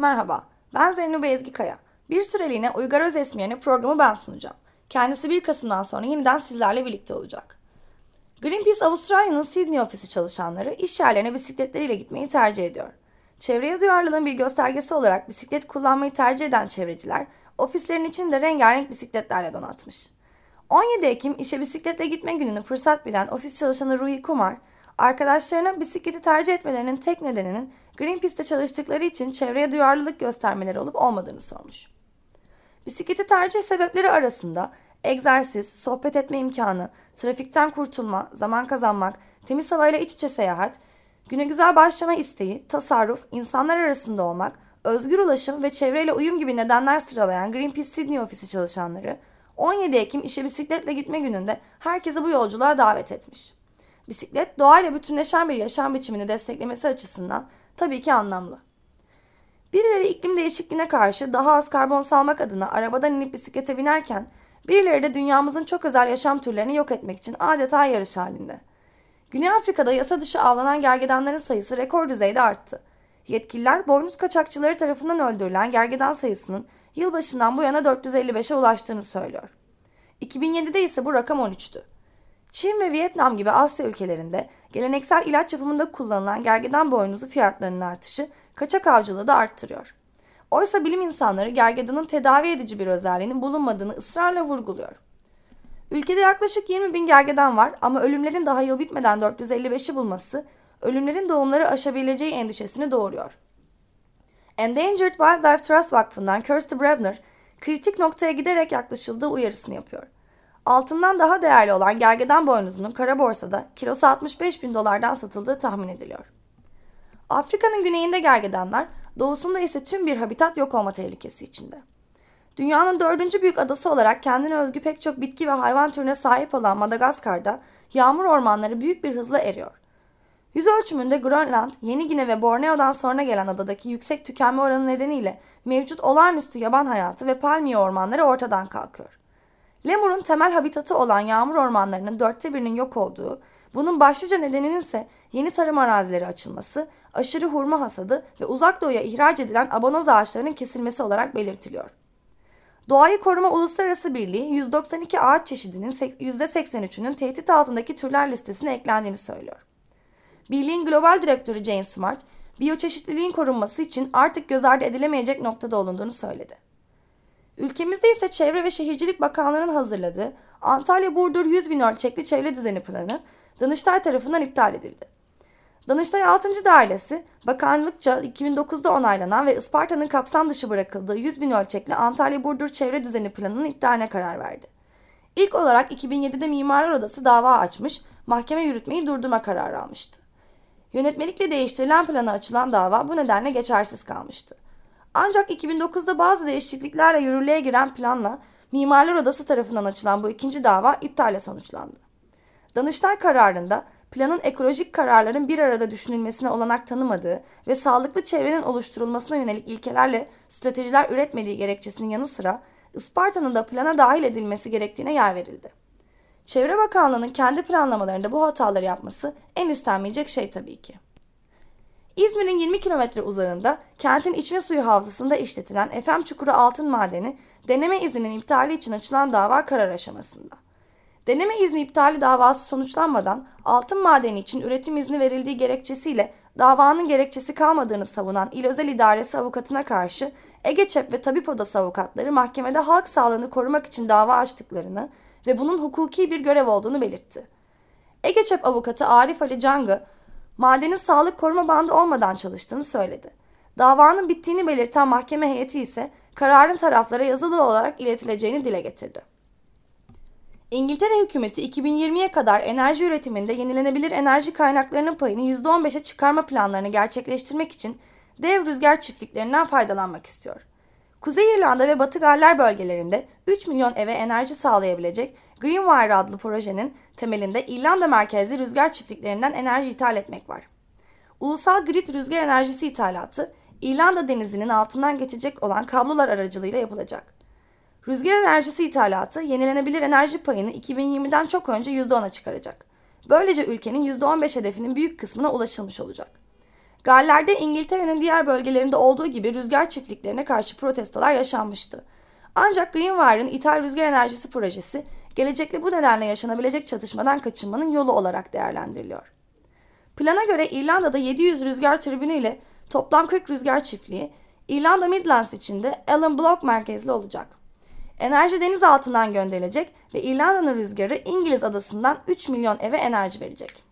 Merhaba, ben Zeynep Ezgi Kaya. Bir süreliğine Uygar Özesmi yerine programı ben sunacağım. Kendisi 1 Kasım'dan sonra yeniden sizlerle birlikte olacak. Greenpeace Avustralya'nın Sydney ofisi çalışanları iş yerlerine bisikletleriyle gitmeyi tercih ediyor. Çevreye duyarlılığın bir göstergesi olarak bisiklet kullanmayı tercih eden çevreciler, ofislerin içini de rengarenk bisikletlerle donatmış. 17 Ekim işe bisikletle gitme gününü fırsat bilen ofis çalışanı Ruhi Kumar, arkadaşlarına bisikleti tercih etmelerinin tek nedeninin Greenpeace'te çalıştıkları için çevreye duyarlılık göstermeleri olup olmadığını sormuş. Bisikleti tercih sebepleri arasında egzersiz, sohbet etme imkanı, trafikten kurtulma, zaman kazanmak, temiz havayla iç içe seyahat, güne güzel başlama isteği, tasarruf, insanlar arasında olmak, özgür ulaşım ve çevreyle uyum gibi nedenler sıralayan Greenpeace Sydney ofisi çalışanları 17 Ekim işe bisikletle gitme gününde herkese bu yolculuğa davet etmiş. Bisiklet doğayla bütünleşen bir yaşam biçimini desteklemesi açısından tabii ki anlamlı. Birileri iklim değişikliğine karşı daha az karbon salmak adına arabadan inip bisiklete binerken birileri de dünyamızın çok özel yaşam türlerini yok etmek için adeta yarış halinde. Güney Afrika'da yasa dışı avlanan gergedanların sayısı rekor düzeyde arttı. Yetkililer boynuz kaçakçıları tarafından öldürülen gergedan sayısının yılbaşından bu yana 455'e ulaştığını söylüyor. 2007'de ise bu rakam 13'tü. Çin ve Vietnam gibi Asya ülkelerinde geleneksel ilaç yapımında kullanılan gergedan boynuzu fiyatlarının artışı kaçak avcılığı da arttırıyor. Oysa bilim insanları gergedanın tedavi edici bir özelliğinin bulunmadığını ısrarla vurguluyor. Ülkede yaklaşık 20 bin gergedan var ama ölümlerin daha yıl bitmeden 455'i bulması ölümlerin doğumları aşabileceği endişesini doğuruyor. Endangered Wildlife Trust Vakfı'ndan Kirsty Brebner, kritik noktaya giderek yaklaşıldığı uyarısını yapıyor. Altından daha değerli olan gergedan boynuzunun kara borsada kilosu 65 bin dolardan satıldığı tahmin ediliyor. Afrika'nın güneyinde gergedanlar, doğusunda ise tüm bir habitat yok olma tehlikesi içinde. Dünyanın dördüncü büyük adası olarak kendine özgü pek çok bitki ve hayvan türüne sahip olan Madagaskar'da yağmur ormanları büyük bir hızla eriyor. Yüz ölçümünde Grönland, Yeni Gine ve Borneo'dan sonra gelen adadaki yüksek tükenme oranı nedeniyle mevcut olağanüstü yaban hayatı ve palmiye ormanları ortadan kalkıyor. Lemur'un temel habitatı olan yağmur ormanlarının dörtte birinin yok olduğu, bunun başlıca nedeninin ise yeni tarım arazileri açılması, aşırı hurma hasadı ve uzak doğuya ihraç edilen abonoz ağaçlarının kesilmesi olarak belirtiliyor. Doğayı Koruma Uluslararası Birliği 192 ağaç çeşidinin %83'ünün tehdit altındaki türler listesine eklendiğini söylüyor. Birliğin global direktörü Jane Smart, biyoçeşitliliğin korunması için artık göz ardı edilemeyecek noktada olunduğunu söyledi. Ülkemizde ise Çevre ve Şehircilik Bakanlığı'nın hazırladığı Antalya-Burdur 100 bin ölçekli çevre düzeni planı Danıştay tarafından iptal edildi. Danıştay 6. Dairesi, bakanlıkça 2009'da onaylanan ve Isparta'nın kapsam dışı bırakıldığı 100 bin ölçekli Antalya-Burdur çevre düzeni planının iptaline karar verdi. İlk olarak 2007'de Mimarlar Odası dava açmış, mahkeme yürütmeyi durdurma kararı almıştı. Yönetmelikle değiştirilen plana açılan dava bu nedenle geçersiz kalmıştı. Ancak 2009'da bazı değişikliklerle yürürlüğe giren planla Mimarlar Odası tarafından açılan bu ikinci dava iptale sonuçlandı. Danıştay kararında planın ekolojik kararların bir arada düşünülmesine olanak tanımadığı ve sağlıklı çevrenin oluşturulmasına yönelik ilkelerle stratejiler üretmediği gerekçesinin yanı sıra Isparta'nın da plana dahil edilmesi gerektiğine yer verildi. Çevre Bakanlığı'nın kendi planlamalarında bu hataları yapması en istenmeyecek şey tabii ki. İzmir'in 20 kilometre uzağında kentin içme suyu havzasında işletilen Efem Çukuru Altın Madeni deneme izninin iptali için açılan dava karar aşamasında. Deneme izni iptali davası sonuçlanmadan altın madeni için üretim izni verildiği gerekçesiyle davanın gerekçesi kalmadığını savunan İl Özel İdaresi avukatına karşı Ege Çep ve Tabip Odası avukatları mahkemede halk sağlığını korumak için dava açtıklarını ve bunun hukuki bir görev olduğunu belirtti. Ege Çep avukatı Arif Ali Cangı, madenin sağlık koruma bandı olmadan çalıştığını söyledi. Davanın bittiğini belirten mahkeme heyeti ise kararın taraflara yazılı olarak iletileceğini dile getirdi. İngiltere hükümeti 2020'ye kadar enerji üretiminde yenilenebilir enerji kaynaklarının payını %15'e çıkarma planlarını gerçekleştirmek için dev rüzgar çiftliklerinden faydalanmak istiyor. Kuzey İrlanda ve Batı Galler bölgelerinde 3 milyon eve enerji sağlayabilecek Greenwire adlı projenin temelinde İrlanda merkezli rüzgar çiftliklerinden enerji ithal etmek var. Ulusal grid rüzgar enerjisi ithalatı İrlanda denizinin altından geçecek olan kablolar aracılığıyla yapılacak. Rüzgar enerjisi ithalatı yenilenebilir enerji payını 2020'den çok önce %10'a çıkaracak. Böylece ülkenin %15 hedefinin büyük kısmına ulaşılmış olacak. Galler'de İngiltere'nin diğer bölgelerinde olduğu gibi rüzgar çiftliklerine karşı protestolar yaşanmıştı. Ancak Greenwire'ın ithal rüzgar enerjisi projesi gelecekte bu nedenle yaşanabilecek çatışmadan kaçınmanın yolu olarak değerlendiriliyor. Plana göre İrlanda'da 700 rüzgar türbünü ile toplam 40 rüzgar çiftliği İrlanda Midlands içinde Allen Block merkezli olacak. Enerji deniz altından gönderilecek ve İrlanda'nın rüzgarı İngiliz adasından 3 milyon eve enerji verecek.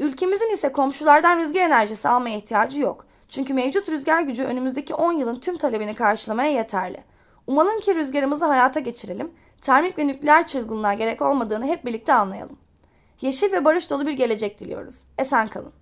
Ülkemizin ise komşulardan rüzgar enerjisi almaya ihtiyacı yok. Çünkü mevcut rüzgar gücü önümüzdeki 10 yılın tüm talebini karşılamaya yeterli. Umalım ki rüzgarımızı hayata geçirelim, termik ve nükleer çılgınlığa gerek olmadığını hep birlikte anlayalım. Yeşil ve barış dolu bir gelecek diliyoruz. Esen kalın.